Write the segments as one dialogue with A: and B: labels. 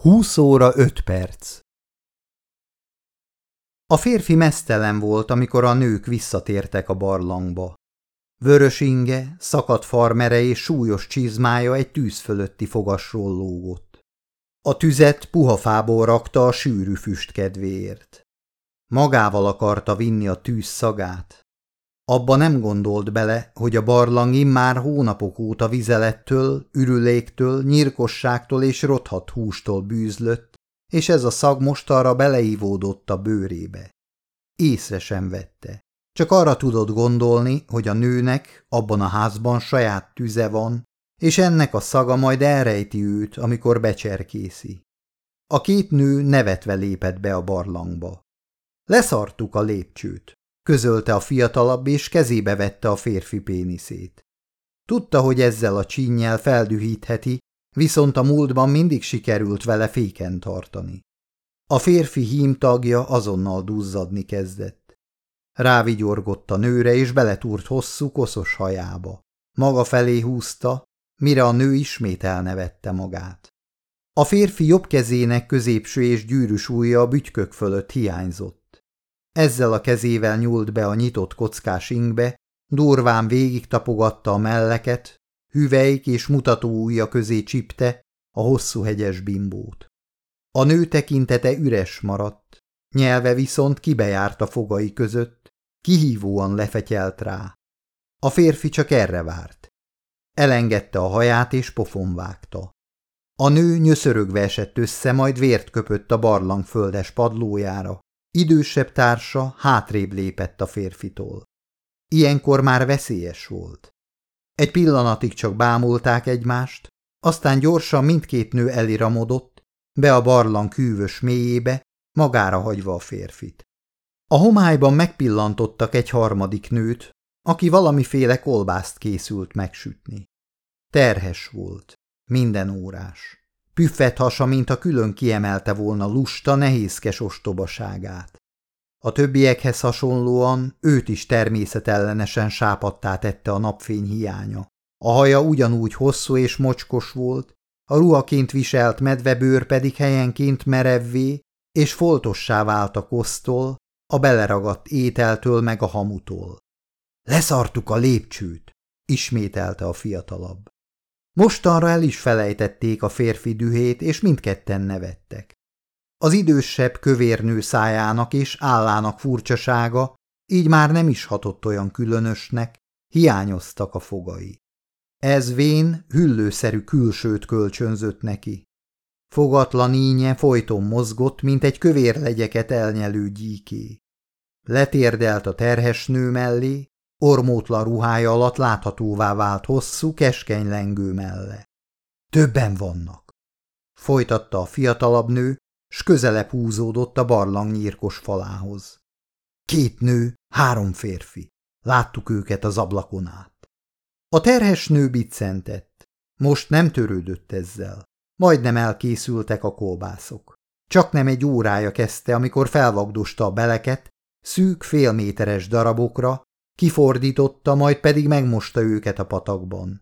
A: Húsz óra öt perc A férfi mesztelen volt, amikor a nők visszatértek a barlangba. Vörös inge, szakadt farmere és súlyos csizmája egy tűz fölötti fogasról lógott. A tüzet puha fából rakta a sűrű füst kedvéért. Magával akarta vinni a tűz szagát, abba nem gondolt bele, hogy a barlang immár hónapok óta vizelettől, ürüléktől, nyírkosságtól és rothat hústól bűzlött, és ez a szag most arra beleívódott a bőrébe. Észre sem vette. Csak arra tudott gondolni, hogy a nőnek abban a házban saját tüze van, és ennek a szaga majd elrejti őt, amikor becserkészi. A két nő nevetve lépett be a barlangba. Leszartuk a lépcsőt közölte a fiatalabb, és kezébe vette a férfi péniszét. Tudta, hogy ezzel a csínnyel feldühítheti, viszont a múltban mindig sikerült vele féken tartani. A férfi hím tagja azonnal duzzadni kezdett. Rávigyorgott a nőre, és beletúrt hosszú, koszos hajába. Maga felé húzta, mire a nő ismét elnevette magát. A férfi jobb kezének középső és gyűrűs ujja a bütykök fölött hiányzott. Ezzel a kezével nyúlt be a nyitott kockás ingbe, durván végig tapogatta a melleket, hüveik és mutató ujja közé csipte a hosszú hegyes bimbót. A nő tekintete üres maradt, nyelve viszont kibejárt a fogai között, kihívóan lefetyelt rá. A férfi csak erre várt. Elengedte a haját és pofon vágta. A nő nyöszörögve esett össze, majd vért köpött a barlang földes padlójára, Idősebb társa hátrébb lépett a férfitól. Ilyenkor már veszélyes volt. Egy pillanatig csak bámulták egymást, aztán gyorsan mindkét nő eliramodott, be a barlang kűvös mélyébe, magára hagyva a férfit. A homályban megpillantottak egy harmadik nőt, aki valamiféle kolbászt készült megsütni. Terhes volt, minden órás. Püffet hasa, mint a külön kiemelte volna lusta, nehézkes ostobaságát. A többiekhez hasonlóan őt is természetellenesen sápadtá tette a napfény hiánya. A haja ugyanúgy hosszú és mocskos volt, a ruhaként viselt medvebőr pedig helyenként merevvé és foltossá vált a kosztól, a beleragadt ételtől meg a hamutól. Leszartuk a lépcsőt, ismételte a fiatalabb. Mostanra el is felejtették a férfi dühét, és mindketten nevettek. Az idősebb kövérnő szájának és állának furcsasága így már nem is hatott olyan különösnek, hiányoztak a fogai. Ez vén, hüllőszerű külsőt kölcsönzött neki. Fogatlan ínye folyton mozgott, mint egy kövér legyeket elnyelő gyíké. Letérdelt a terhes nő mellé, Ormótlan ruhája alatt láthatóvá vált hosszú, keskeny lengő melle. Többen vannak. Folytatta a fiatalabb nő, s közelebb húzódott a barlang nyírkos falához. Két nő, három férfi. Láttuk őket az ablakon át. A terhes nő biccentett. Most nem törődött ezzel. Majdnem elkészültek a kolbászok. Csak nem egy órája kezdte, amikor felvagdosta a beleket, szűk félméteres darabokra, Kifordította, majd pedig megmosta őket a patakban.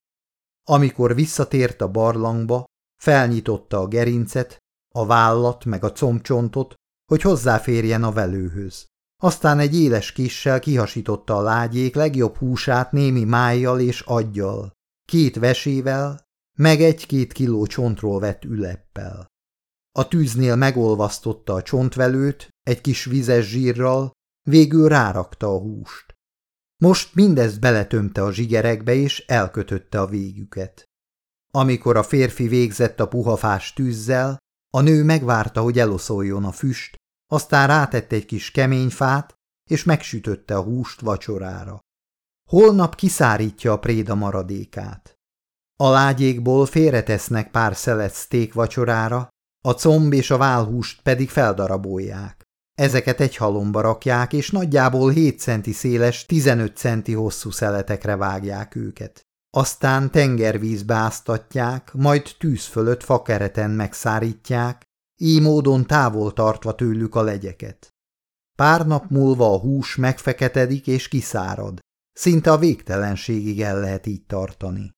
A: Amikor visszatért a barlangba, felnyitotta a gerincet, a vállat meg a combcsontot, hogy hozzáférjen a velőhöz. Aztán egy éles kissel kihasította a lágyék legjobb húsát némi májjal és aggyal, két vesével, meg egy-két kiló csontról vett üleppel. A tűznél megolvasztotta a csontvelőt egy kis vizes zsírral, végül rárakta a húst. Most mindezt beletömte a zsigerekbe, és elkötötte a végüket. Amikor a férfi végzett a puhafás tűzzel, a nő megvárta, hogy eloszoljon a füst, aztán rátett egy kis kemény fát, és megsütötte a húst vacsorára. Holnap kiszárítja a préda maradékát. A lágyékból félretesznek pár szelet szték vacsorára, a comb és a válhúst pedig feldarabolják. Ezeket egy halomba rakják, és nagyjából 7 centi széles, 15 centi hosszú szeletekre vágják őket. Aztán tengervízbe áztatják, majd tűz fölött fakereten megszárítják, így módon távol tartva tőlük a legyeket. Pár nap múlva a hús megfeketedik és kiszárad. Szinte a végtelenségig el lehet így tartani.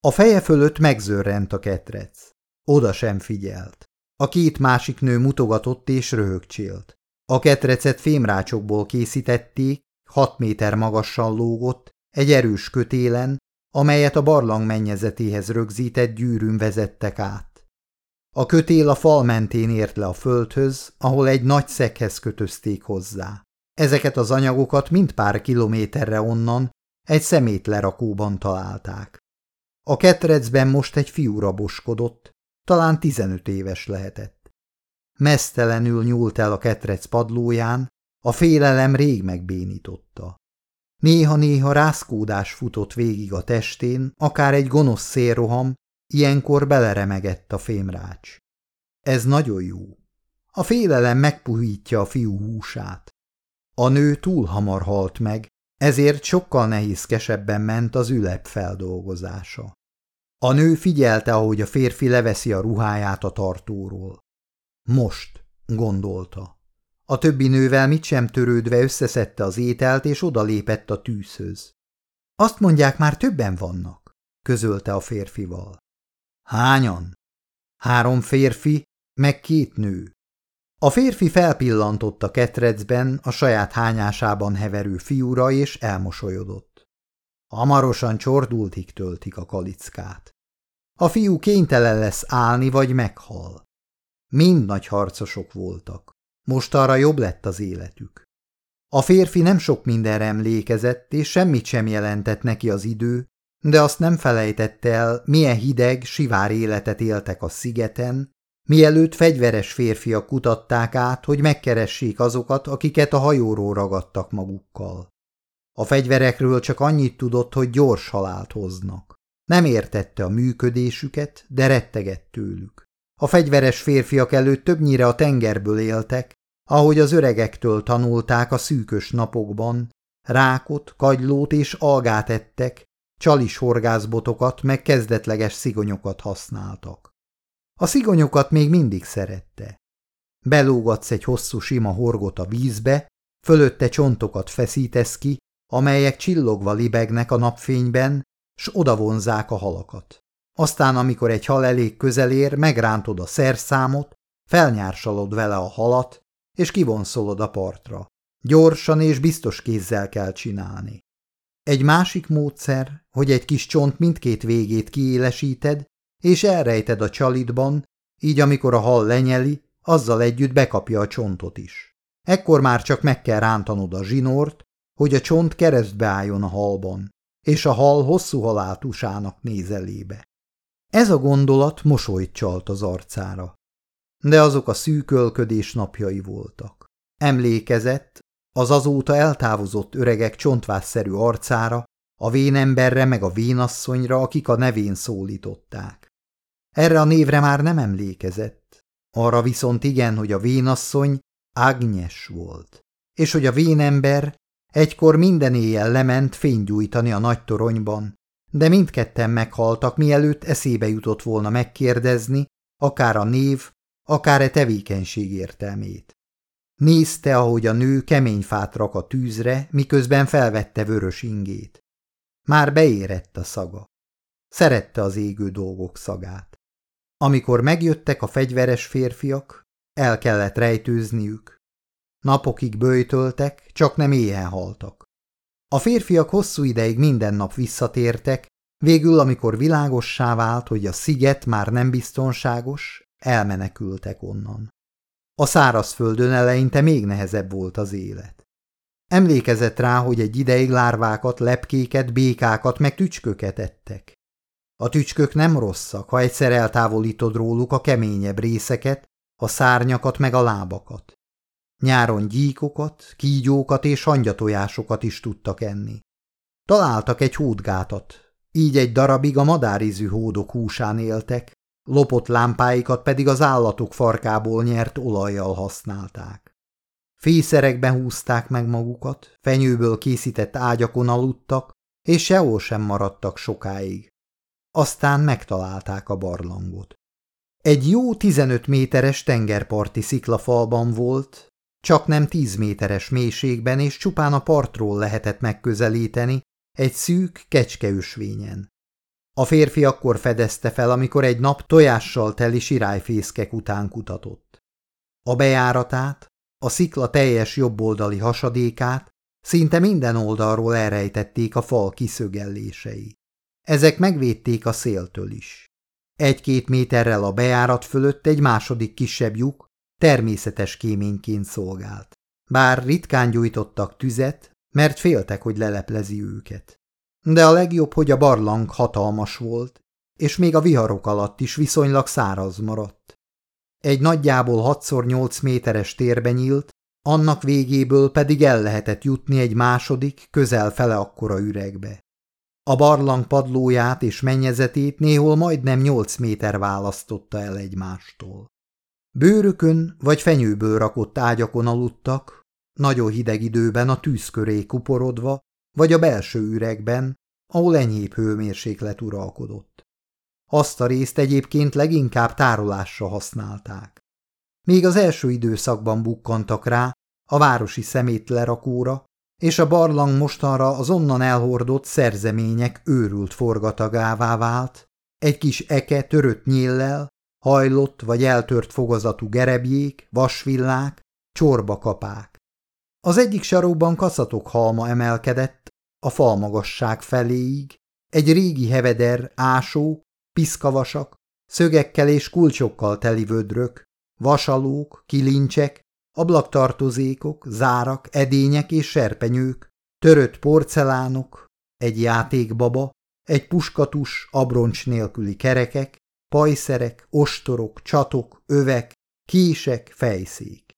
A: A feje fölött megzörrent a ketrec. Oda sem figyelt. A két másik nő mutogatott és röhögcsélt. A ketrecet fémrácsokból készítették, hat méter magasan lógott, egy erős kötélen, amelyet a barlang mennyezetéhez rögzített gyűrűn vezettek át. A kötél a fal mentén ért le a földhöz, ahol egy nagy szekhez kötözték hozzá. Ezeket az anyagokat mind pár kilométerre onnan egy szemétlerakóban találták. A ketrecben most egy fiú raboskodott, talán tizenöt éves lehetett. Mesztelenül nyúlt el a ketrec padlóján, a félelem rég megbénította. Néha-néha rászkódás futott végig a testén, akár egy gonosz szélroham, ilyenkor beleremegett a fémrács. Ez nagyon jó. A félelem megpuhítja a fiú húsát. A nő túl hamar halt meg, ezért sokkal nehézkesebben ment az ülep feldolgozása. A nő figyelte, ahogy a férfi leveszi a ruháját a tartóról. Most, gondolta. A többi nővel mit sem törődve összeszedte az ételt, és odalépett a tűzhöz. Azt mondják, már többen vannak, közölte a férfival. Hányan? Három férfi, meg két nő. A férfi felpillantott a ketrecben a saját hányásában heverő fiúra, és elmosolyodott. Hamarosan csordultig töltik a kalickát. A fiú kénytelen lesz állni, vagy meghal. Mind nagy harcosok voltak. Most arra jobb lett az életük. A férfi nem sok mindenre emlékezett, és semmit sem jelentett neki az idő, de azt nem felejtette el, milyen hideg, sivár életet éltek a szigeten, mielőtt fegyveres férfiak kutatták át, hogy megkeressék azokat, akiket a hajóról ragadtak magukkal. A fegyverekről csak annyit tudott, hogy gyors halált hoznak. Nem értette a működésüket, de rettegett tőlük. A fegyveres férfiak előtt többnyire a tengerből éltek, ahogy az öregektől tanulták a szűkös napokban, rákot, kagylót és algát ettek, csalis horgászbotokat meg kezdetleges szigonyokat használtak. A szigonyokat még mindig szerette. Belógatsz egy hosszú sima horgot a vízbe, fölötte csontokat feszítesz ki, amelyek csillogva libegnek a napfényben, s odavonzák a halakat. Aztán, amikor egy hal elég közel ér, megrántod a szerszámot, felnyársalod vele a halat, és kivonszolod a partra. Gyorsan és biztos kézzel kell csinálni. Egy másik módszer, hogy egy kis csont mindkét végét kiélesíted, és elrejted a csalitban, így amikor a hal lenyeli, azzal együtt bekapja a csontot is. Ekkor már csak meg kell rántanod a zsinort, hogy a csont keresztbe álljon a halban, és a hal hosszú haláltusának néz elébe. Ez a gondolat mosolyt csalt az arcára. De azok a szűkölködés napjai voltak. Emlékezett az azóta eltávozott öregek csontvásszerű arcára, a vénemberre meg a vénasszonyra, akik a nevén szólították. Erre a névre már nem emlékezett, arra viszont igen, hogy a vénasszony Ágnes volt, és hogy a vénember egykor minden éjjel lement fénygyújtani a nagy toronyban, de mindketten meghaltak, mielőtt eszébe jutott volna megkérdezni, akár a név, akár e tevékenység értelmét. Nézte, ahogy a nő kemény fát rak a tűzre, miközben felvette vörös ingét. Már beérett a szaga. Szerette az égő dolgok szagát. Amikor megjöttek a fegyveres férfiak, el kellett rejtőzniük. Napokig bőjtöltek, csak nem éhen haltak. A férfiak hosszú ideig minden nap visszatértek, végül, amikor világossá vált, hogy a sziget már nem biztonságos, elmenekültek onnan. A szárazföldön eleinte még nehezebb volt az élet. Emlékezett rá, hogy egy ideig lárvákat, lepkéket, békákat meg tücsköket ettek. A tücskök nem rosszak, ha egyszer eltávolítod róluk a keményebb részeket, a szárnyakat meg a lábakat. Nyáron gyíkokat, kígyókat és hangyatojásokat is tudtak enni. Találtak egy hódgátat, így egy darabig a madárizű hódok húsán éltek, lopott lámpáikat pedig az állatok farkából nyert olajjal használták. Fészerekben húzták meg magukat, fenyőből készített ágyakon aludtak, és sehol sem maradtak sokáig. Aztán megtalálták a barlangot. Egy jó 15 méteres tengerparti sziklafalban volt, csak nem 10 méteres mélységben, és csupán a partról lehetett megközelíteni, egy szűk kecskeösvényen. A férfi akkor fedezte fel, amikor egy nap tojással teli sirályfészkek után kutatott. A bejáratát, a szikla teljes jobboldali hasadékát szinte minden oldalról elrejtették a fal kiszögellései. Ezek megvédték a széltől is. Egy-két méterrel a bejárat fölött egy második kisebb lyuk természetes kéményként szolgált. Bár ritkán gyújtottak tüzet, mert féltek, hogy leleplezi őket. De a legjobb, hogy a barlang hatalmas volt, és még a viharok alatt is viszonylag száraz maradt. Egy nagyjából 6x8 méteres térbe nyílt, annak végéből pedig el lehetett jutni egy második, közel fele akkora üregbe. A barlang padlóját és mennyezetét néhol majdnem nyolc méter választotta el egymástól. Bőrökön vagy fenyőből rakott ágyakon aludtak, nagyon hideg időben a tűz köré kuporodva, vagy a belső üregben, ahol enyhébb hőmérséklet uralkodott. Azt a részt egyébként leginkább tárolásra használták. Még az első időszakban bukkantak rá a városi szemétlerakóra, és a barlang mostanra az onnan elhordott szerzemények őrült forgatagává vált, egy kis eke törött nyéllel, hajlott vagy eltört fogazatú gerebjék, vasvillák, csorbakapák. Az egyik sarokban kaszatok halma emelkedett a falmagasság feléig, egy régi heveder, ásó, piszkavasak, szögekkel és kulcsokkal teli vödrök, vasalók, kilincsek, ablaktartozékok, zárak, edények és serpenyők, törött porcelánok, egy játékbaba, egy puskatus, abroncs nélküli kerekek, pajszerek, ostorok, csatok, övek, kések, fejszék.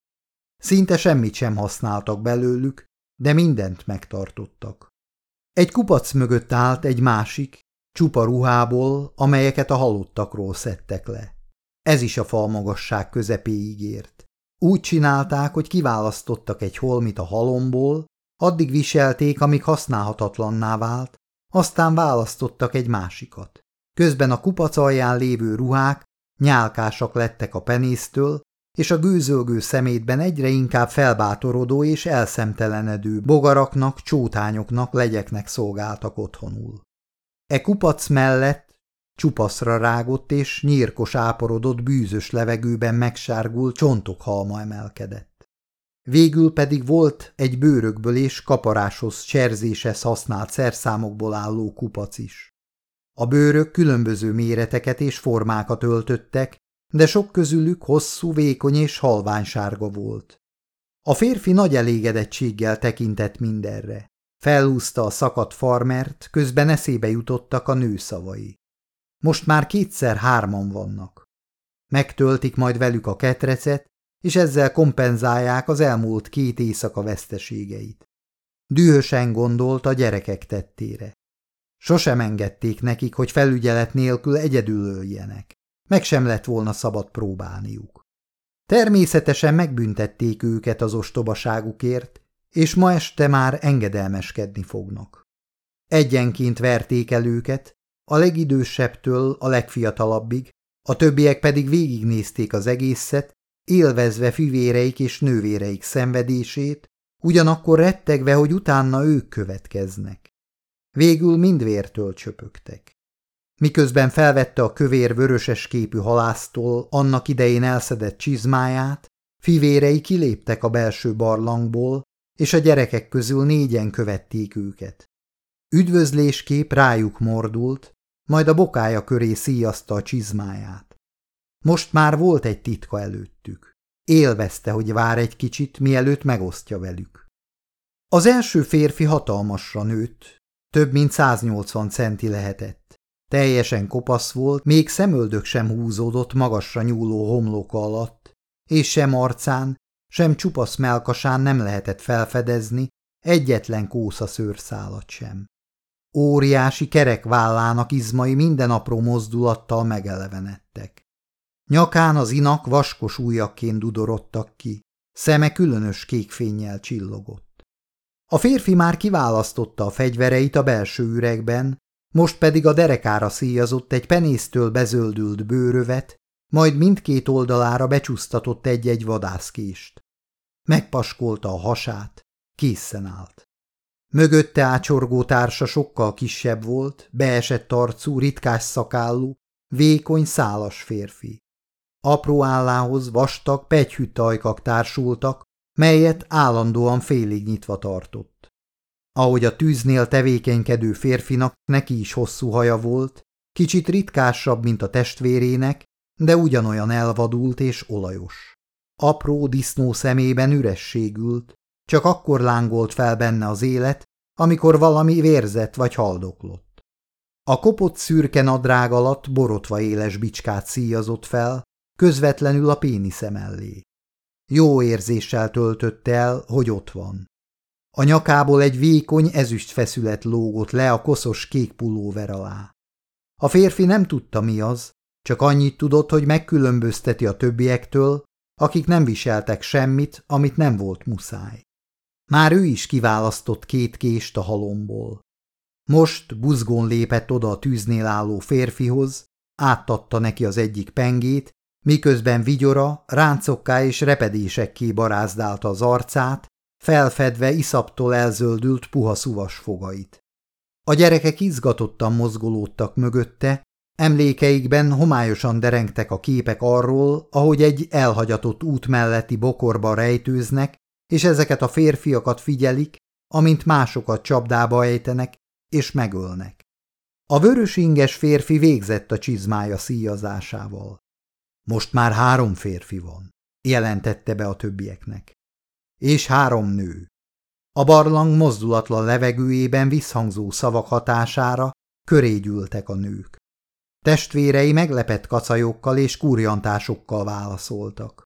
A: Szinte semmit sem használtak belőlük, de mindent megtartottak. Egy kupac mögött állt egy másik, csupa ruhából, amelyeket a halottakról szedtek le. Ez is a falmagasság közepéig ért. Úgy csinálták, hogy kiválasztottak egy holmit a halomból, addig viselték, amíg használhatatlanná vált, aztán választottak egy másikat. Közben a kupac alján lévő ruhák nyálkásak lettek a penésztől, és a gőzölgő szemétben egyre inkább felbátorodó és elszemtelenedő bogaraknak, csótányoknak, legyeknek szolgáltak otthonul. E kupac mellett Csupaszra rágott és nyírkos áporodott bűzös levegőben megsárgult csontok halma emelkedett. Végül pedig volt egy bőrökből és kaparáshoz cserzéshez használt szerszámokból álló kupac is. A bőrök különböző méreteket és formákat öltöttek, de sok közülük hosszú, vékony és halványsárga volt. A férfi nagy elégedettséggel tekintett mindenre. Felhúzta a szakadt farmert, közben eszébe jutottak a nő szavai. Most már kétszer hárman vannak. Megtöltik majd velük a ketrecet, és ezzel kompenzálják az elmúlt két éjszaka veszteségeit. Dühösen gondolt a gyerekek tettére. Sosem engedték nekik, hogy felügyelet nélkül egyedül öljenek. Meg sem lett volna szabad próbálniuk. Természetesen megbüntették őket az ostobaságukért, és ma este már engedelmeskedni fognak. Egyenként verték el őket, a legidősebbtől a legfiatalabbig, a többiek pedig végignézték az egészet, élvezve fivéreik és nővéreik szenvedését, ugyanakkor rettegve, hogy utána ők következnek. Végül mind vértől csöpögtek. Miközben felvette a kövér vöröses képű halásztól annak idején elszedett csizmáját, fivérei kiléptek a belső barlangból, és a gyerekek közül négyen követték őket. Üdvözléskép rájuk mordult, majd a bokája köré szíjazta a csizmáját. Most már volt egy titka előttük. Élvezte, hogy vár egy kicsit, mielőtt megosztja velük. Az első férfi hatalmasra nőtt, több mint 180 centi lehetett. Teljesen kopasz volt, még szemöldök sem húzódott magasra nyúló homloka alatt, és sem arcán, sem csupasz melkasán nem lehetett felfedezni egyetlen kósza szőrszálat sem. Óriási kerek vállának izmai minden apró mozdulattal megelevenedtek. Nyakán az inak vaskos ujjakként dudorodtak ki, szeme különös kékfénnyel csillogott. A férfi már kiválasztotta a fegyvereit a belső üregben, most pedig a derekára szíjazott egy penésztől bezöldült bőrövet, majd mindkét oldalára becsúsztatott egy-egy vadászkést. Megpaskolta a hasát, készen állt. Mögötte ácsorgó társa sokkal kisebb volt, beesett arcú, ritkás szakállú, vékony, szálas férfi. Apró állához vastag, pegyhűt ajkak társultak, melyet állandóan félig nyitva tartott. Ahogy a tűznél tevékenykedő férfinak neki is hosszú haja volt, kicsit ritkásabb, mint a testvérének, de ugyanolyan elvadult és olajos. Apró disznó szemében üresség ült, csak akkor lángolt fel benne az élet, amikor valami vérzett vagy haldoklott. A kopott szürke nadrág alatt borotva éles bicskát szíjazott fel, közvetlenül a pénisze mellé. Jó érzéssel töltötte el, hogy ott van. A nyakából egy vékony ezüst feszület lógott le a koszos kék pulóver alá. A férfi nem tudta mi az, csak annyit tudott, hogy megkülönbözteti a többiektől, akik nem viseltek semmit, amit nem volt muszáj. Már ő is kiválasztott két kést a halomból. Most buzgón lépett oda a tűznél álló férfihoz, áttatta neki az egyik pengét, miközben vigyora ráncokká és repedésekké barázdálta az arcát, felfedve iszaptól elzöldült puha szuvas fogait. A gyerekek izgatottan mozgolódtak mögötte, emlékeikben homályosan derengtek a képek arról, ahogy egy elhagyatott út melletti bokorba rejtőznek, és ezeket a férfiakat figyelik, amint másokat csapdába ejtenek és megölnek. A vörös inges férfi végzett a csizmája szíjazásával. Most már három férfi van, jelentette be a többieknek. És három nő. A barlang mozdulatlan levegőjében visszhangzó szavak hatására köré gyűltek a nők. Testvérei meglepett kacajokkal és kurjantásokkal válaszoltak.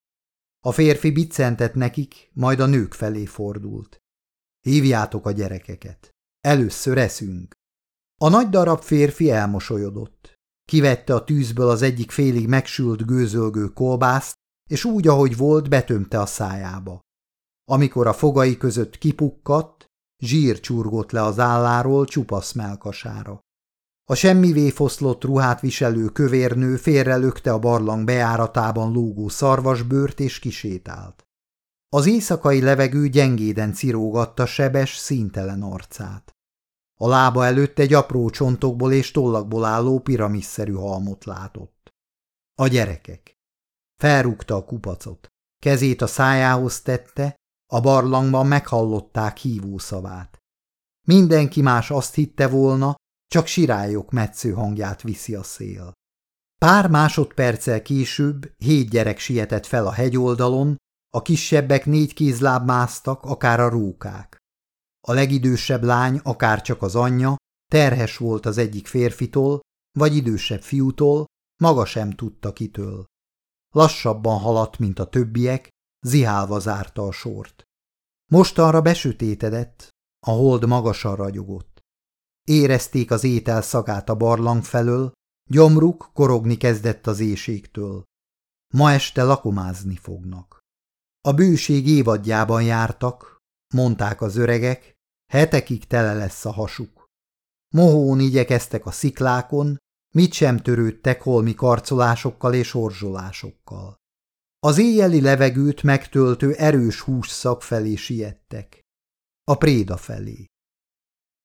A: A férfi biccentett nekik, majd a nők felé fordult. Hívjátok a gyerekeket. Először eszünk. A nagy darab férfi elmosolyodott. Kivette a tűzből az egyik félig megsült gőzölgő kolbászt, és úgy, ahogy volt, betömte a szájába. Amikor a fogai között kipukkadt, zsír csurgott le az álláról csupasz melkasára. A semmivé foszlott ruhát viselő kövérnő félrelökte a barlang bejáratában lógó szarvasbőrt és kisétált. Az éjszakai levegő gyengéden cirógatta sebes, színtelen arcát. A lába előtt egy apró csontokból és tollakból álló piramisszerű halmot látott. A gyerekek. Felrúgta a kupacot. Kezét a szájához tette, a barlangban meghallották hívószavát. Mindenki más azt hitte volna, csak sirályok metsző hangját viszi a szél. Pár másodperccel később hét gyerek sietett fel a hegyoldalon, a kisebbek négy kézláb másztak, akár a rókák. A legidősebb lány, akár csak az anyja, terhes volt az egyik férfitól, vagy idősebb fiútól, maga sem tudta kitől. Lassabban haladt, mint a többiek, zihálva zárta a sort. Mostanra besütétedett, a hold magasan ragyogott. Érezték az étel szagát a barlang felől, gyomruk korogni kezdett az éjségtől. Ma este lakomázni fognak. A bőség évadjában jártak, mondták az öregek, hetekig tele lesz a hasuk. Mohón igyekeztek a sziklákon, mit sem törődtek holmi karcolásokkal és orzsolásokkal. Az éjjeli levegőt megtöltő erős hússzak felé siettek. A préda felé.